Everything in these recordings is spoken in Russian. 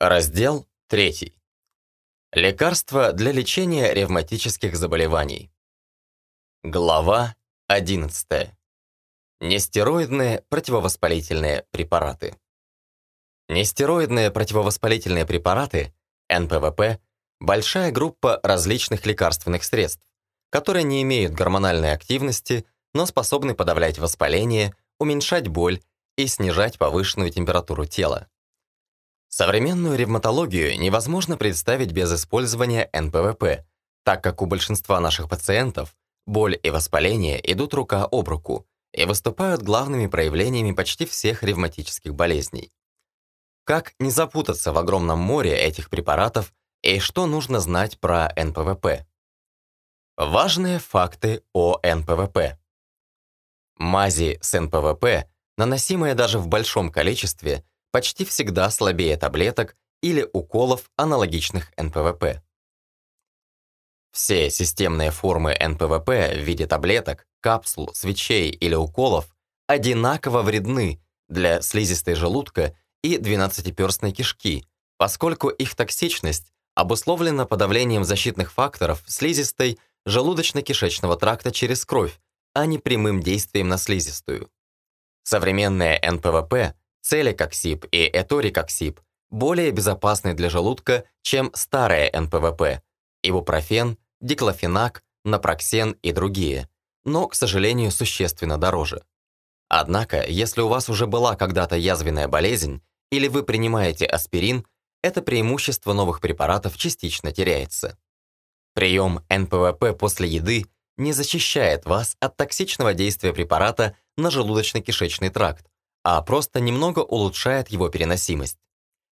Раздел 3. Лекарства для лечения ревматических заболеваний. Глава 11. Нестероидные противовоспалительные препараты. Нестероидные противовоспалительные препараты, НПВП, большая группа различных лекарственных средств, которые не имеют гормональной активности, но способны подавлять воспаление, уменьшать боль и снижать повышенную температуру тела. Современную ревматологию невозможно представить без использования НПВП, так как у большинства наших пациентов боль и воспаление идут рука об руку и выступают главными проявлениями почти всех ревматических болезней. Как не запутаться в огромном море этих препаратов и что нужно знать про НПВП? Важные факты о НПВП. Мази с НПВП, наносимые даже в большом количестве, почти всегда слабее таблеток или уколов, аналогичных НПВП. Все системные формы НПВП в виде таблеток, капсул, свечей или уколов одинаково вредны для слизистой желудка и двенадцатиперстной кишки, поскольку их токсичность обусловлена подавлением защитных факторов слизистой желудочно-кишечного тракта через кровь, а не прямым действием на слизистую. Современные НПВП целикоксиб и эторикоксиб более безопасны для желудка, чем старые НПВП, ибупрофен, диклофенак, напроксен и другие, но, к сожалению, существенно дороже. Однако, если у вас уже была когда-то язвенная болезнь или вы принимаете аспирин, это преимущество новых препаратов частично теряется. Прием НПВП после еды не защищает вас от токсичного действия препарата на желудочно-кишечный тракт, а просто немного улучшает его переносимость.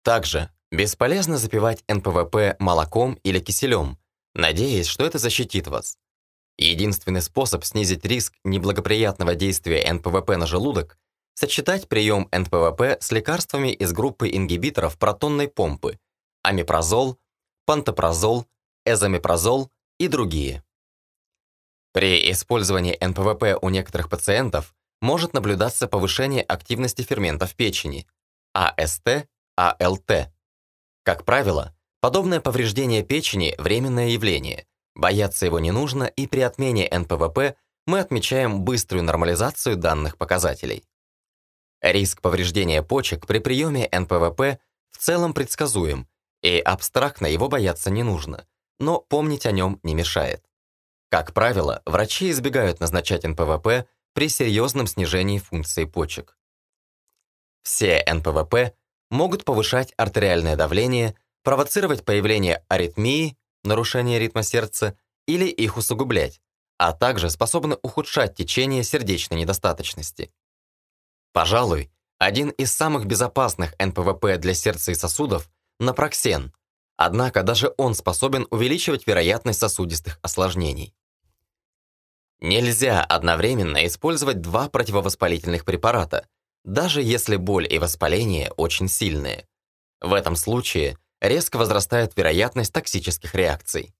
Также бесполезно запивать НПВП молоком или киселем, надеясь, что это защитит вас. Единственный способ снизить риск неблагоприятного действия НПВП на желудок – сочетать прием НПВП с лекарствами из группы ингибиторов протонной помпы – омепразол, пантопразол, эзомепразол и другие. При использовании НПВП у некоторых пациентов может наблюдаться повышение активности ферментов печени – АСТ, АЛТ. Как правило, подобное повреждение печени – временное явление. Бояться его не нужно, и при отмене НПВП мы отмечаем быструю нормализацию данных показателей. Риск повреждения почек при приеме НПВП в целом предсказуем, и абстрактно его бояться не нужно, но помнить о нем не мешает. Как правило, врачи избегают назначать НПВП при серьезном снижении функции почек. Все НПВП могут повышать артериальное давление, провоцировать появление аритмии, нарушение ритма сердца или их усугублять, а также способны ухудшать течение сердечной недостаточности. Пожалуй, один из самых безопасных НПВП для сердца и сосудов – напроксен, однако даже он способен увеличивать вероятность сосудистых осложнений. Нельзя одновременно использовать два противовоспалительных препарата, даже если боль и воспаление очень сильные. В этом случае резко возрастает вероятность токсических реакций.